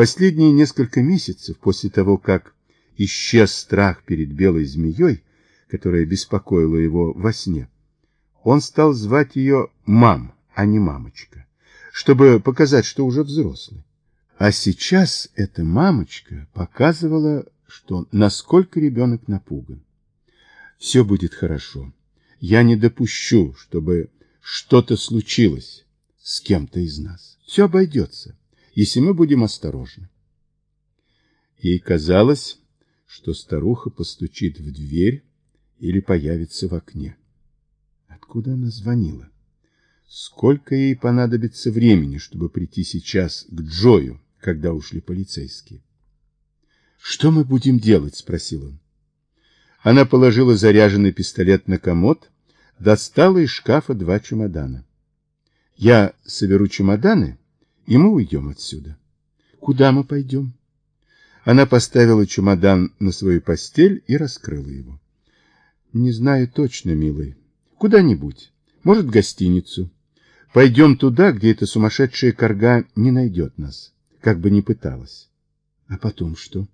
последние несколько месяцев после того, как исчез страх перед белой змеей, которая беспокоила его во сне, он стал звать ее мам, а не мамочка, чтобы показать, что уже взрослый. А сейчас эта мамочка показывала, что насколько ребенок напуган. Все будет хорошо. Я не допущу, чтобы что-то случилось с кем-то из нас. Все обойдется, если мы будем осторожны. Ей казалось, что старуха постучит в дверь или появится в окне. Откуда она звонила? Сколько ей понадобится времени, чтобы прийти сейчас к Джою, когда ушли полицейские? «Что мы будем делать?» — спросил он. Она положила заряженный пистолет на комод, достала из шкафа два чемодана. «Я соберу чемоданы, и мы уйдем отсюда». «Куда мы пойдем?» Она поставила чемодан на свою постель и раскрыла его. «Не знаю точно, милый. Куда-нибудь. Может, в гостиницу. Пойдем туда, где эта сумасшедшая корга не найдет нас, как бы ни пыталась. А потом что?»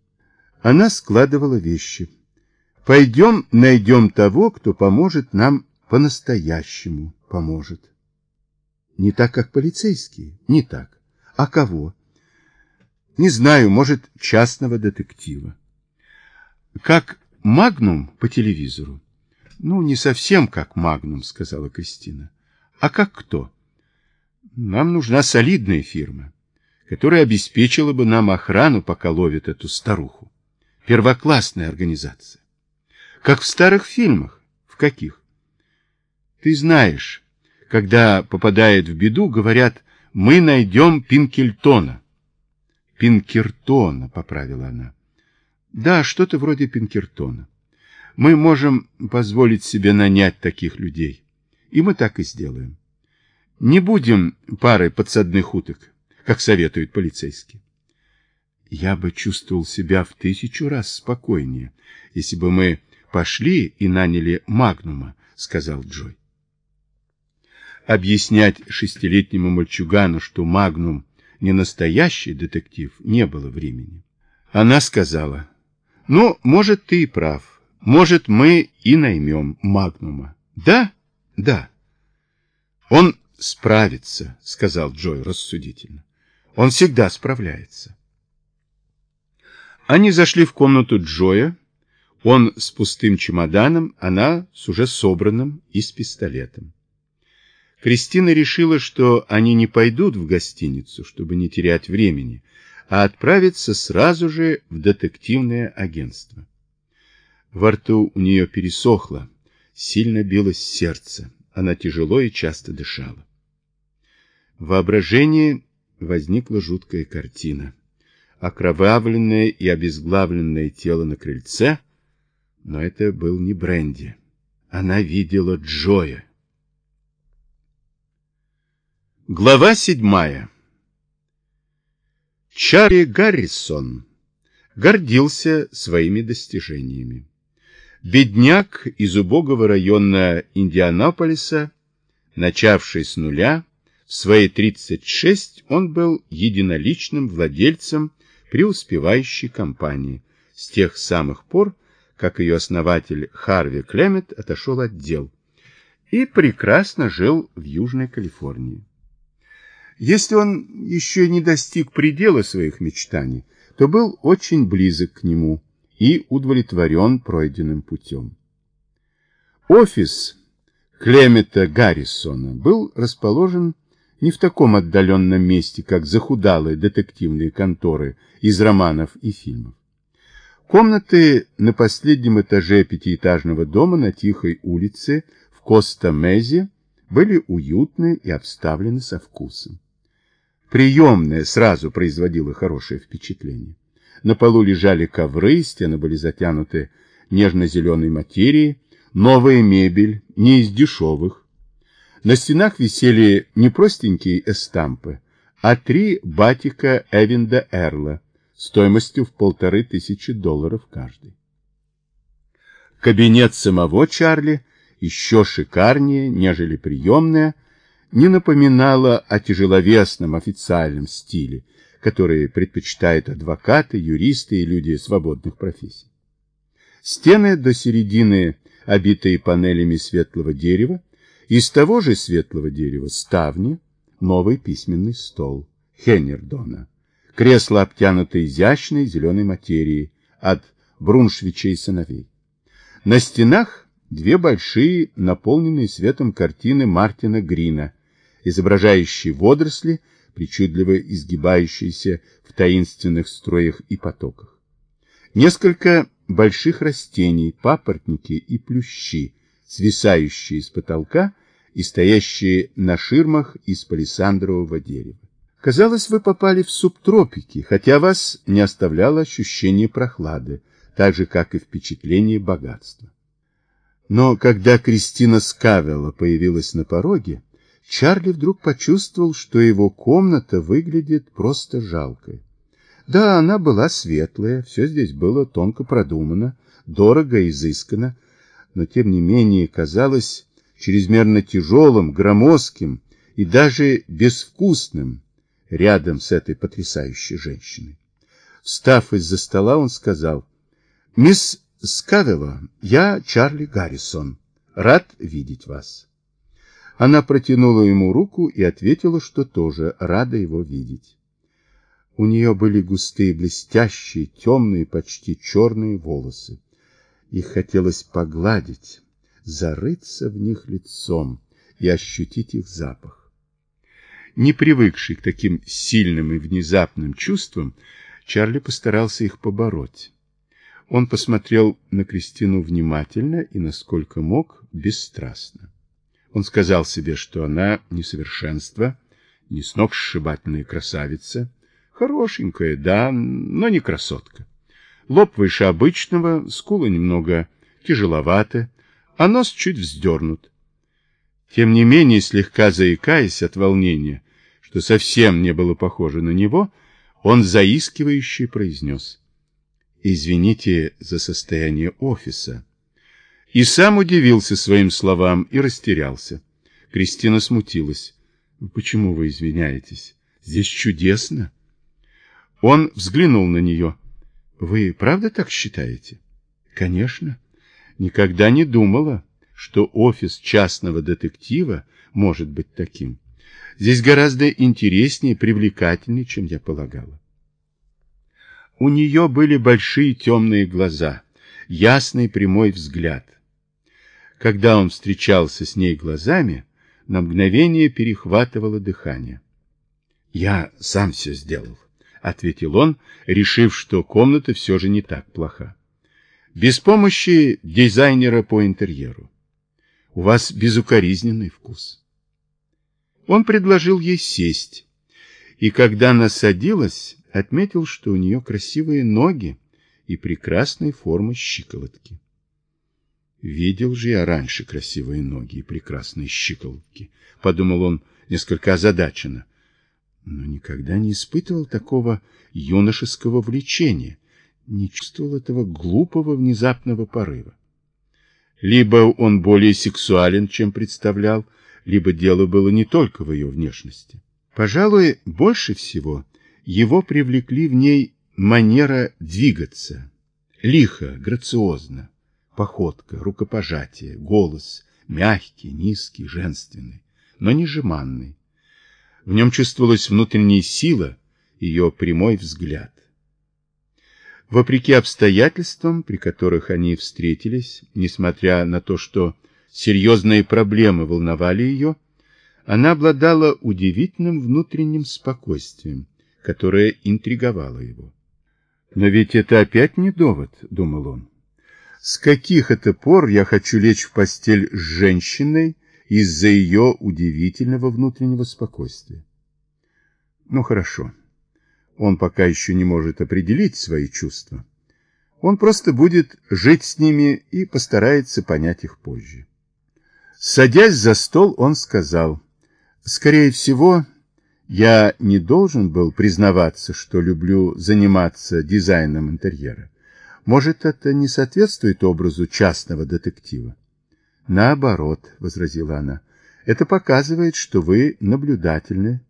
Она складывала вещи. Пойдем найдем того, кто поможет нам по-настоящему поможет. Не так, как полицейские, не так. А кого? Не знаю, может, частного детектива. Как Магнум по телевизору. Ну, не совсем как Магнум, сказала Кристина. А как кто? Нам нужна солидная фирма, которая обеспечила бы нам охрану, пока ловит эту старуху. Первоклассная организация. Как в старых фильмах. В каких? Ты знаешь, когда попадает в беду, говорят, мы найдем Пинкельтона. Пинкертона, поправила она. Да, что-то вроде Пинкертона. Мы можем позволить себе нанять таких людей. И мы так и сделаем. Не будем парой подсадных уток, как советуют полицейские. Я бы чувствовал себя в тысячу раз спокойнее, если бы мы пошли и наняли Магнума, сказал Джой. Объяснять шестилетнему мальчугану, что Магнум не настоящий детектив, не было времени. Она сказала, ну, может, ты и прав. Может, мы и наймем Магнума. Да? Да. Он справится, сказал Джой рассудительно. Он всегда справляется. Они зашли в комнату Джоя. Он с пустым чемоданом, она с уже собранным и с пистолетом. Кристина решила, что они не пойдут в гостиницу, чтобы не терять времени, а отправятся сразу же в детективное агентство. Во рту у нее пересохло, сильно билось сердце, она тяжело и часто дышала. В воображении возникла жуткая картина окровавленное и обезглавленное тело на крыльце, но это был не Бренди. Она видела Джоя. Глава седьмая. Чарли Гаррисон гордился своими достижениями. Бедняк из убогого района Индианаполиса, начавший с нуля, в свои 36 он был единоличным владельцем преуспевающей компании с тех самых пор, как ее основатель Харви Клемет отошел от дел и прекрасно жил в Южной Калифорнии. Если он еще не достиг предела своих мечтаний, то был очень близок к нему и удовлетворен пройденным путем. Офис Клемета Гаррисона был расположен не в таком отдаленном месте, как захудалые детективные конторы из романов и фильмов. Комнаты на последнем этаже пятиэтажного дома на тихой улице в Коста-Мезе были уютны и обставлены со вкусом. Приемная сразу производила хорошее впечатление. На полу лежали ковры, стены были затянуты нежно-зеленой материей, новая мебель, не из дешевых, на стенах висели не простенькие эстампы, а три батика Эвинда Эрла стоимостью в полторы тысячи долларов каждый. Кабинет самого Чарли, еще шикарнее, нежели приемная, не напоминала о тяжеловесном официальном стиле, которые предпочитают адвокаты, юристы и люди свободных профессий. Стены до середины, обитые панелями светлого дерева, из того же светлого дерева ставни, новый письменный стол Хеннердона, кресло, обтянутое изящной зеленой материей от Бруншвичей сыновей. На стенах две большие, наполненные светом картины Мартина Грина, изображающие водоросли, причудливо изгибающиеся в таинственных строях и потоках. Несколько больших растений, папоротники и плющи, свисающие с потолка и стоящие на ширмах из палисандрового дерева. Казалось, вы попали в субтропики, хотя вас не оставляло ощущение прохлады, так же, как и впечатление богатства. Но когда Кристина Скавелла появилась на пороге, Чарли вдруг почувствовал, что его комната выглядит просто жалкой. Да, она была светлая, все здесь было тонко продумано, дорого и изысканно, но тем не менее казалось чрезмерно тяжелым, громоздким и даже безвкусным рядом с этой потрясающей женщиной. Встав из-за стола, он сказал, «Мисс Скавелла, я Чарли Гаррисон. Рад видеть вас». Она протянула ему руку и ответила, что тоже рада его видеть. У нее были густые, блестящие, темные, почти черные волосы. Их хотелось погладить, зарыться в них лицом и ощутить их запах. Не привыкший к таким сильным и внезапным чувствам, Чарли постарался их побороть. Он посмотрел на Кристину внимательно и, насколько мог, бесстрастно. Он сказал себе, что она несовершенство, не сногсшибательная красавица, хорошенькая, да, но не красотка. Лоб выше обычного, скулы немного тяжеловаты, а нос чуть вздернут. Тем не менее, слегка заикаясь от волнения, что совсем не было похоже на него, он заискивающе произнес. «Извините за состояние офиса». И сам удивился своим словам и растерялся. Кристина смутилась. «Почему вы извиняетесь? Здесь чудесно». Он взглянул на нее. «Вы правда так считаете?» «Конечно. Никогда не думала, что офис частного детектива может быть таким. Здесь гораздо интереснее и привлекательнее, чем я полагала. У нее были большие темные глаза, ясный прямой взгляд. Когда он встречался с ней глазами, на мгновение перехватывало дыхание. «Я сам все сделал», — ответил он, решив, что комната все же не так плоха. «Без помощи дизайнера по интерьеру. У вас безукоризненный вкус». Он предложил ей сесть, и когда она садилась, отметил, что у нее красивые ноги и прекрасной формы щиколотки. Видел же я раньше красивые ноги и прекрасные щиколотки, подумал он несколько озадаченно, но никогда не испытывал такого юношеского влечения, не чувствовал этого глупого внезапного порыва. Либо он более сексуален, чем представлял, либо дело было не только в ее внешности. Пожалуй, больше всего его привлекли в ней манера двигаться, лихо, грациозно, походка, рукопожатие, голос, мягкий, низкий, женственный, но не жеманный. В нем чувствовалась внутренняя сила, ее прямой взгляд. Вопреки обстоятельствам, при которых они встретились, несмотря на то, что серьезные проблемы волновали ее, она обладала удивительным внутренним спокойствием, которое интриговало его. «Но ведь это опять не довод», — думал он. «С каких это пор я хочу лечь в постель с женщиной из-за ее удивительного внутреннего спокойствия?» «Ну, хорошо. Он пока еще не может определить свои чувства. Он просто будет жить с ними и постарается понять их позже». Садясь за стол, он сказал, «Скорее всего, я не должен был признаваться, что люблю заниматься дизайном интерьера. Может, это не соответствует образу частного детектива? Наоборот, возразила она, это показывает, что вы наблюдательны.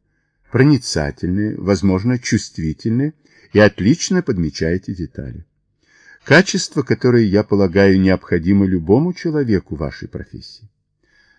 проницательны, возможно, чувствительны и отлично подмечаете детали. Качество, которое, я полагаю, необходимо любому человеку вашей профессии.